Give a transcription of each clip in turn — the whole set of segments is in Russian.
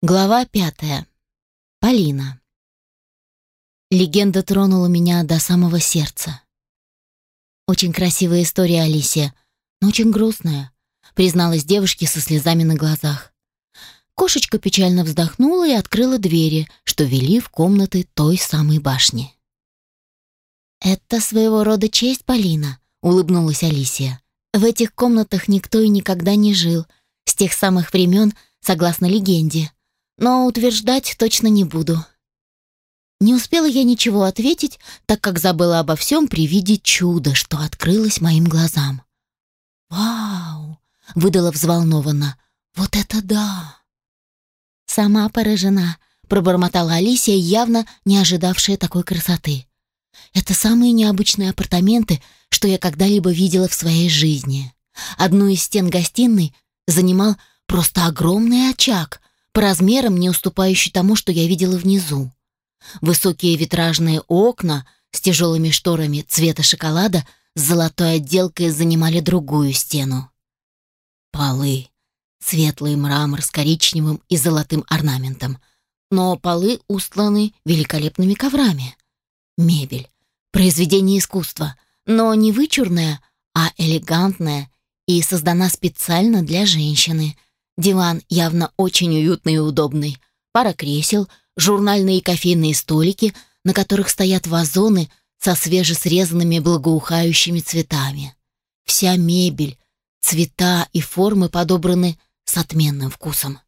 Глава пятая. Полина. Легенда тронула меня до самого сердца. Очень красивая история, Алисия, но очень грустная, призналась девушке со слезами на глазах. Кошечка печально вздохнула и открыла двери, что вели в комнаты той самой башни. «Это своего рода честь, Полина», — улыбнулась Алисия. «В этих комнатах никто и никогда не жил, с тех самых времен, согласно легенде но утверждать точно не буду. Не успела я ничего ответить, так как забыла обо всем при виде чуда, что открылось моим глазам. «Вау!» — выдала взволнованно. «Вот это да!» «Сама поражена», — пробормотала Алисия, явно не ожидавшая такой красоты. «Это самые необычные апартаменты, что я когда-либо видела в своей жизни. Одну из стен гостиной занимал просто огромный очаг, по размерам не уступающий тому, что я видела внизу. Высокие витражные окна с тяжелыми шторами цвета шоколада с золотой отделкой занимали другую стену. Полы. Светлый мрамор с коричневым и золотым орнаментом. Но полы устланы великолепными коврами. Мебель. Произведение искусства. Но не вычурная, а элегантная и создана специально для женщины – Диван явно очень уютный и удобный. Пара кресел, журнальные и кофейные столики, на которых стоят вазоны со свежесрезанными благоухающими цветами. Вся мебель, цвета и формы подобраны с отменным вкусом.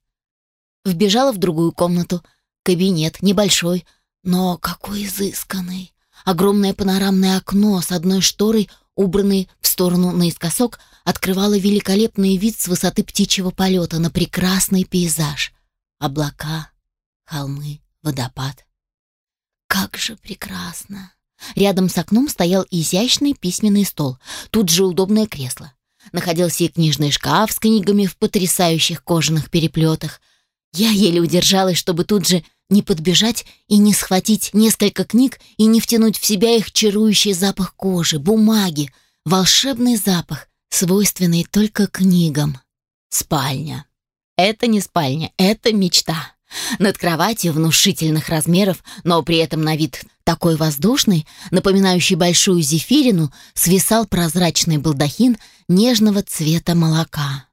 Вбежала в другую комнату. Кабинет небольшой, но какой изысканный. Огромное панорамное окно с одной шторой убранный в сторону наискосок, открывала великолепный вид с высоты птичьего полета на прекрасный пейзаж. Облака, холмы, водопад. Как же прекрасно! Рядом с окном стоял изящный письменный стол, тут же удобное кресло. Находился и книжный шкаф с книгами в потрясающих кожаных переплетах. Я еле удержалась, чтобы тут же не подбежать и не схватить несколько книг и не втянуть в себя их чарующий запах кожи, бумаги, волшебный запах, свойственный только книгам. Спальня. Это не спальня, это мечта. Над кроватью внушительных размеров, но при этом на вид такой воздушный, напоминающий большую зефирину, свисал прозрачный балдахин нежного цвета молока.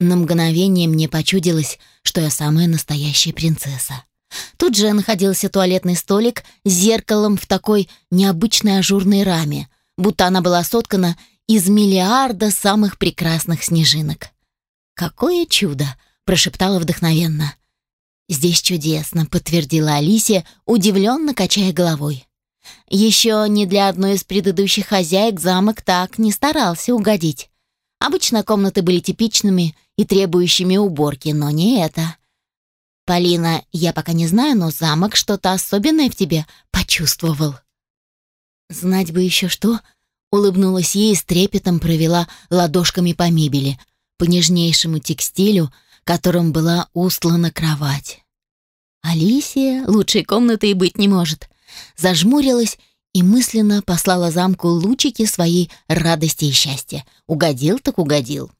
На мгновение мне почудилось, что я самая настоящая принцесса. Тут же находился туалетный столик с зеркалом в такой необычной ажурной раме, будто она была соткана из миллиарда самых прекрасных снежинок. «Какое чудо!» — прошептала вдохновенно. «Здесь чудесно», — подтвердила Алисия, удивленно качая головой. Еще ни для одной из предыдущих хозяек замок так не старался угодить. Обычно комнаты были типичными и требующими уборки, но не это. «Полина, я пока не знаю, но замок что-то особенное в тебе почувствовал». «Знать бы еще что», — улыбнулась ей и с трепетом провела ладошками по мебели, по нежнейшему текстилю, которым была устлана кровать. Алисия лучшей комнаты и быть не может. Зажмурилась и мысленно послала замку лучики своей радости и счастья. Угодил так угодил.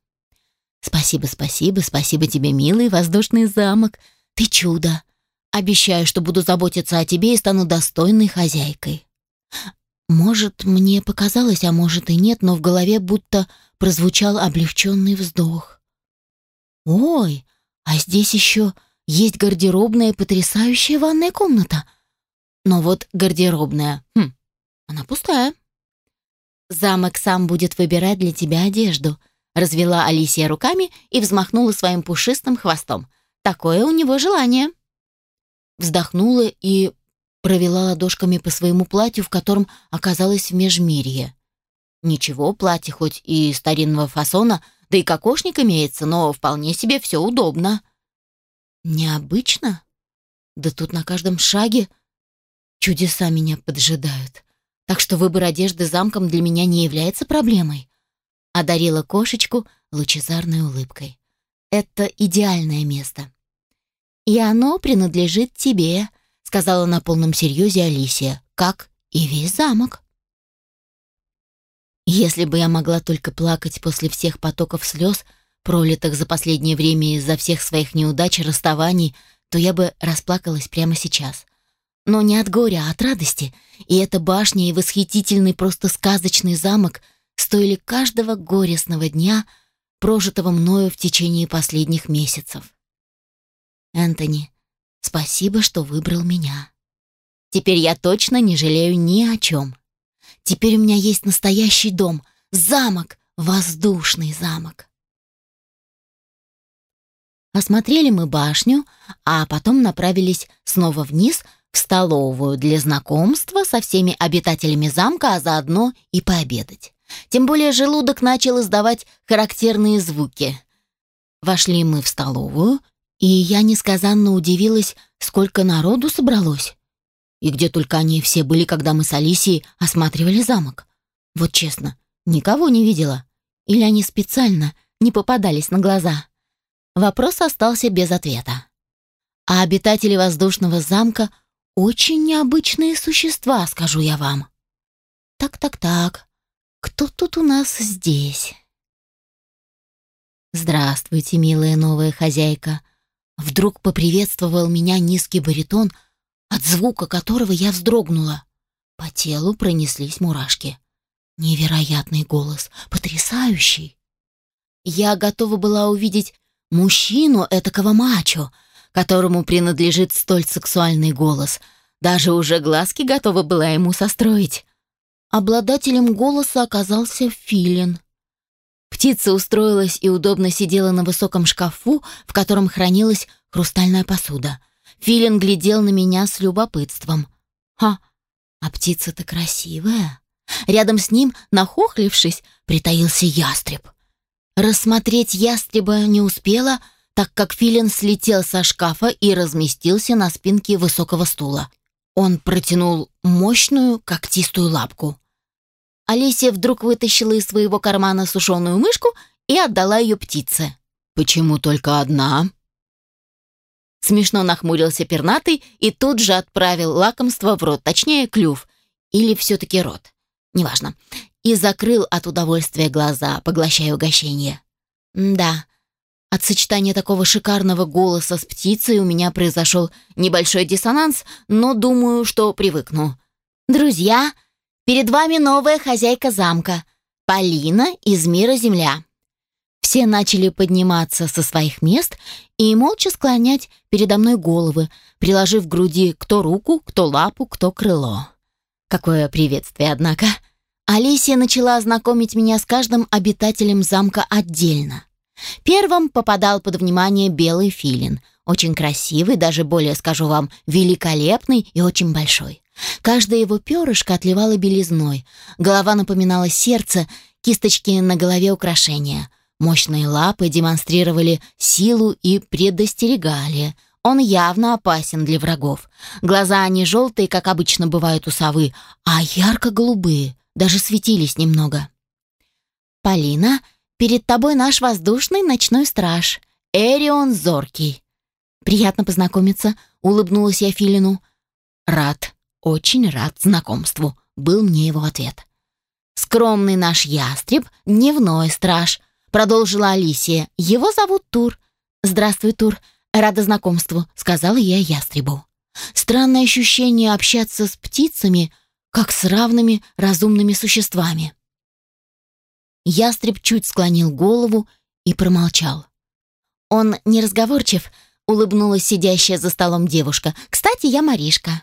«Спасибо, спасибо, спасибо тебе, милый воздушный замок», ты чудо. Обещаю, что буду заботиться о тебе и стану достойной хозяйкой. Может, мне показалось, а может и нет, но в голове будто прозвучал облегченный вздох. Ой, а здесь еще есть гардеробная потрясающая ванная комната. Но вот гардеробная, хм, она пустая. Замок сам будет выбирать для тебя одежду, развела Алисия руками и взмахнула своим пушистым хвостом. Такое у него желание. Вздохнула и провела ладошками по своему платью, в котором оказалась в межмирье. Ничего, платье хоть и старинного фасона, да и кокошник имеется, но вполне себе все удобно. Необычно? Да тут на каждом шаге чудеса меня поджидают. Так что выбор одежды замком для меня не является проблемой. Одарила кошечку лучезарной улыбкой. Это идеальное место. «И оно принадлежит тебе», — сказала на полном серьезе Алисия, «как и весь замок». Если бы я могла только плакать после всех потоков слез, пролитых за последнее время из-за всех своих неудач и расставаний, то я бы расплакалась прямо сейчас. Но не от горя, а от радости. И эта башня и восхитительный, просто сказочный замок стоили каждого горестного дня, прожитого мною в течение последних месяцев. Энтони, спасибо, что выбрал меня. Теперь я точно не жалею ни о чем. Теперь у меня есть настоящий дом, замок, воздушный замок. Осмотрели мы башню, а потом направились снова вниз в столовую для знакомства со всеми обитателями замка, а заодно и пообедать. Тем более желудок начал издавать характерные звуки. Вошли мы в столовую, и я несказанно удивилась, сколько народу собралось. И где только они все были, когда мы с Алисией осматривали замок. Вот честно, никого не видела. Или они специально не попадались на глаза. Вопрос остался без ответа. А обитатели воздушного замка очень необычные существа, скажу я вам. Так-так-так, кто тут у нас здесь? Здравствуйте, милая новая хозяйка. Вдруг поприветствовал меня низкий баритон, от звука которого я вздрогнула. По телу пронеслись мурашки. Невероятный голос, потрясающий. Я готова была увидеть мужчину этакого мачо, которому принадлежит столь сексуальный голос. Даже уже глазки готова была ему состроить. Обладателем голоса оказался филин. Птица устроилась и удобно сидела на высоком шкафу, в котором хранилась хрустальная посуда. Филин глядел на меня с любопытством. «Ха, а птица-то красивая!» Рядом с ним, нахохлившись, притаился ястреб. Рассмотреть ястреба не успела, так как филин слетел со шкафа и разместился на спинке высокого стула. Он протянул мощную когтистую лапку. Алисия вдруг вытащила из своего кармана сушеную мышку и отдала ее птице. «Почему только одна?» Смешно нахмурился пернатый и тут же отправил лакомство в рот, точнее, клюв. Или все-таки рот. Неважно. И закрыл от удовольствия глаза, поглощая угощение. Да, от сочетания такого шикарного голоса с птицей у меня произошел небольшой диссонанс, но думаю, что привыкну. «Друзья, перед вами новая хозяйка замка, Полина из мира Земля». Все начали подниматься со своих мест и молча склонять передо мной головы, приложив к груди кто руку, кто лапу, кто крыло. Какое приветствие, однако. Алисия начала знакомить меня с каждым обитателем замка отдельно. Первым попадал под внимание белый филин. Очень красивый, даже более, скажу вам, великолепный и очень большой. Каждое его перышко отливало белизной. Голова напоминала сердце, кисточки на голове украшения. Мощные лапы демонстрировали силу и предостерегали. Он явно опасен для врагов. Глаза не желтые, как обычно бывают у совы, а ярко-голубые, даже светились немного. «Полина», Перед тобой наш воздушный ночной страж, Эрион Зоркий. Приятно познакомиться, улыбнулась я Филину. Рад, очень рад знакомству, был мне его ответ. Скромный наш ястреб, дневной страж, продолжила Алисия. Его зовут Тур. Здравствуй, Тур. Рада знакомству, сказала я ястребу. Странное ощущение общаться с птицами, как с равными разумными существами. Ястреб чуть склонил голову и промолчал. «Он неразговорчив», — улыбнулась сидящая за столом девушка. «Кстати, я Маришка».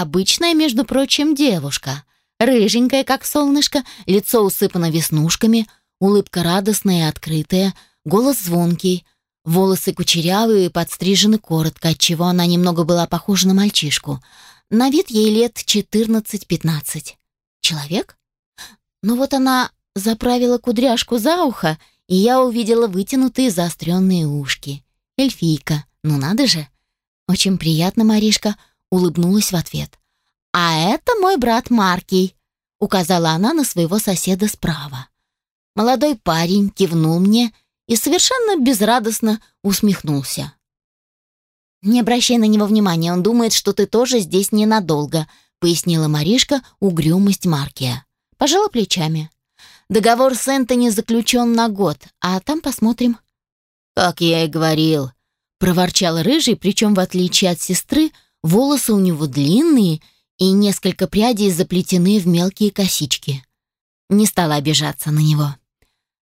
Обычная, между прочим, девушка. Рыженькая, как солнышко, лицо усыпано веснушками, улыбка радостная и открытая, голос звонкий, волосы кучерявые и подстрижены коротко, отчего она немного была похожа на мальчишку. На вид ей лет 14-15. Человек? Но вот она заправила кудряшку за ухо, и я увидела вытянутые заостренные ушки. Эльфийка, ну надо же. Очень приятно, Маришка, улыбнулась в ответ. А это мой брат Маркий, указала она на своего соседа справа. Молодой парень кивнул мне и совершенно безрадостно усмехнулся. «Не обращай на него внимания, он думает, что ты тоже здесь ненадолго», пояснила Маришка угрюмость Маркия. Пожала плечами. Договор с Энтони заключен на год, а там посмотрим». «Как я и говорил, проворчал рыжий, причем, в отличие от сестры, волосы у него длинные и несколько прядей заплетены в мелкие косички. Не стала обижаться на него.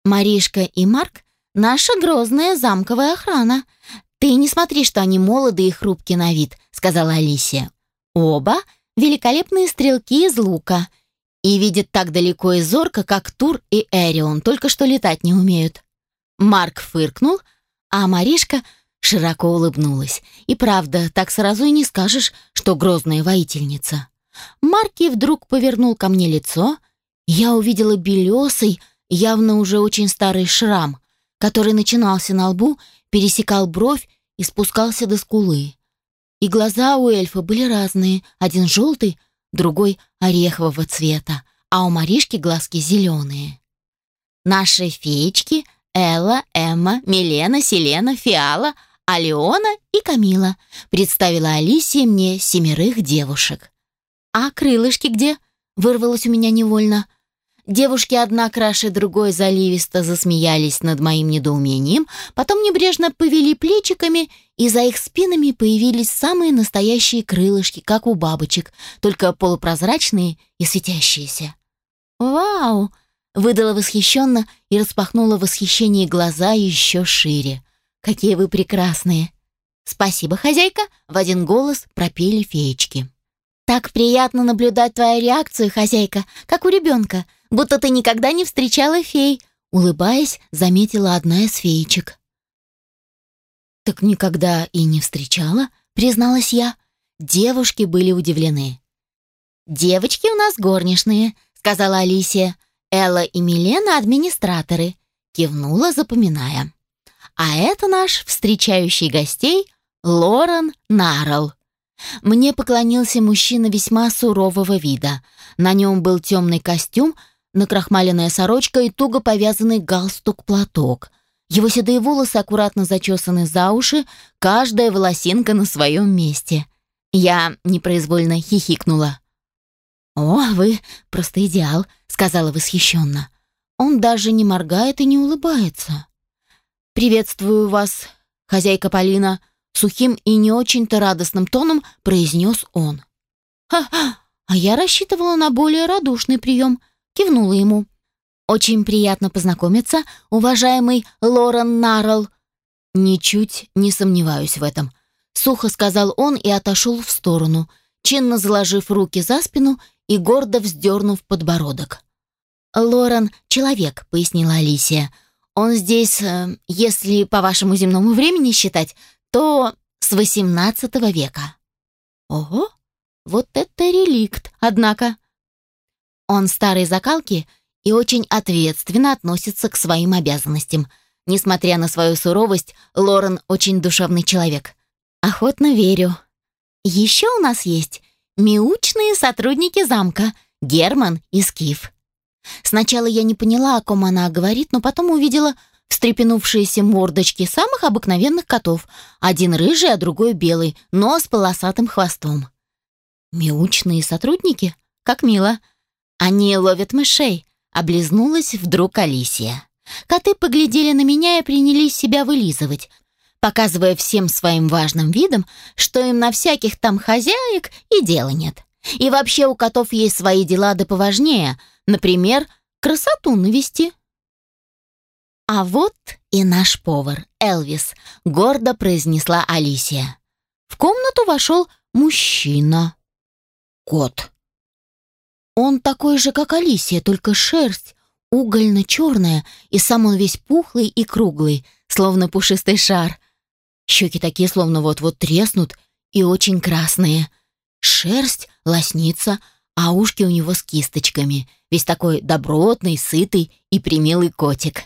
Маришка и Марк — наша грозная замковая охрана. Ты не смотри, что они молоды и хрупки на вид, сказала Алисия. Оба великолепные стрелки из лука и видят так далеко и зорко, как Тур и Эрион, только что летать не умеют. Марк фыркнул, а Маришка широко улыбнулась. И правда, так сразу и не скажешь, что грозная воительница. Марки вдруг повернул ко мне лицо, я увидела белесый, явно уже очень старый шрам, который начинался на лбу, пересекал бровь и спускался до скулы. И глаза у эльфа были разные, один желтый, другой орехового цвета, а у Маришки глазки зеленые. Наши феечки Элла, Эмма, Милена, Селена, Фиала, Алиона и Камила представила Алисия мне семерых девушек. «А крылышки где?» — вырвалось у меня невольно. Девушки одна краше другой заливисто засмеялись над моим недоумением, потом небрежно повели плечиками, и за их спинами появились самые настоящие крылышки, как у бабочек, только полупрозрачные и светящиеся. «Вау!» — выдала восхищенно и распахнула в восхищении глаза еще шире. «Какие вы прекрасные!» «Спасибо, хозяйка!» — в один голос пропели феечки. «Так приятно наблюдать твою реакцию, хозяйка, как у ребенка», будто ты никогда не встречала фей», — улыбаясь, заметила одна из феечек. «Так никогда и не встречала», — призналась я. Девушки были удивлены. «Девочки у нас горничные», — сказала Алисия. «Элла и Милена — администраторы», — кивнула, запоминая. «А это наш встречающий гостей Лорен Нарл». Мне поклонился мужчина весьма сурового вида. На нем был темный костюм накрахмаленная сорочка и туго повязанный галстук-платок. Его седые волосы аккуратно зачесаны за уши, каждая волосинка на своем месте. Я непроизвольно хихикнула. «О, вы просто идеал», — сказала восхищенно. Он даже не моргает и не улыбается. «Приветствую вас, хозяйка Полина», — сухим и не очень-то радостным тоном произнес он. «Ха-ха, а я рассчитывала на более радушный прием», кивнула ему. «Очень приятно познакомиться, уважаемый Лорен Наррелл». «Ничуть не сомневаюсь в этом», — сухо сказал он и отошел в сторону, чинно заложив руки за спину и гордо вздернув подбородок. «Лорен — человек», — пояснила Алисия. «Он здесь, э, если по вашему земному времени считать, то с XVIII века». «Ого, вот это реликт, однако!» Он старой закалки и очень ответственно относится к своим обязанностям. Несмотря на свою суровость, Лорен очень душевный человек. Охотно верю. Еще у нас есть мяучные сотрудники замка Герман и Скиф. Сначала я не поняла, о ком она говорит, но потом увидела встрепенувшиеся мордочки самых обыкновенных котов. Один рыжий, а другой белый, но с полосатым хвостом. Мяучные сотрудники? Как мило. «Они ловят мышей», — облизнулась вдруг Алисия. Коты поглядели на меня и принялись себя вылизывать, показывая всем своим важным видом, что им на всяких там хозяек и дела нет. И вообще у котов есть свои дела да поважнее, например, красоту навести. «А вот и наш повар, Элвис», — гордо произнесла Алисия. В комнату вошел мужчина. Кот. Он такой же, как Алисия, только шерсть угольно-черная, и сам он весь пухлый и круглый, словно пушистый шар. Щеки такие, словно вот-вот треснут, и очень красные. Шерсть лоснится, а ушки у него с кисточками. Весь такой добротный, сытый и примилый котик.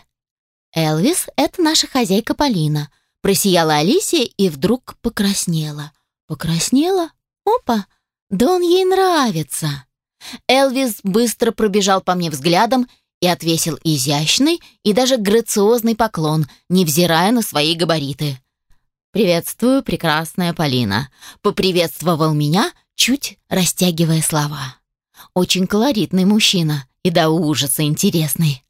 «Элвис — это наша хозяйка Полина», — просияла Алисия и вдруг покраснела. «Покраснела? Опа! Да он ей нравится!» Элвис быстро пробежал по мне взглядом и отвесил изящный и даже грациозный поклон, невзирая на свои габариты. «Приветствую, прекрасная Полина», — поприветствовал меня, чуть растягивая слова. «Очень колоритный мужчина и до ужаса интересный».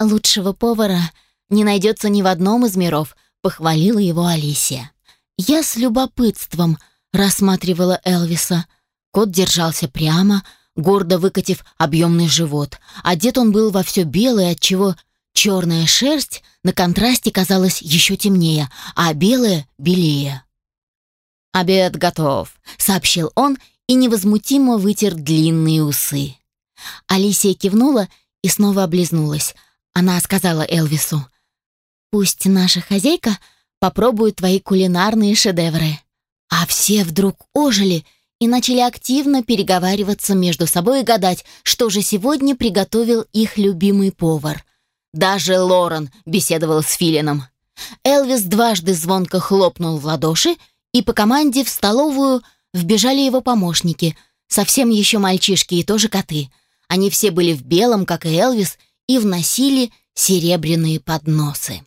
«Лучшего повара не найдется ни в одном из миров», — похвалила его Алисия. Я с любопытством рассматривала Элвиса. Кот держался прямо, гордо выкатив объемный живот. Одет он был во все белое, отчего черная шерсть на контрасте казалась еще темнее, а белая — белее. «Обед готов», — сообщил он и невозмутимо вытер длинные усы. Алисия кивнула и снова облизнулась. Она сказала Элвису, «Пусть наша хозяйка попробует твои кулинарные шедевры». А все вдруг ожили и начали активно переговариваться между собой и гадать, что же сегодня приготовил их любимый повар. Даже Лорен беседовал с Филином. Элвис дважды звонко хлопнул в ладоши, и по команде в столовую вбежали его помощники, совсем еще мальчишки и тоже коты. Они все были в белом, как и Элвис, и вносили серебряные подносы.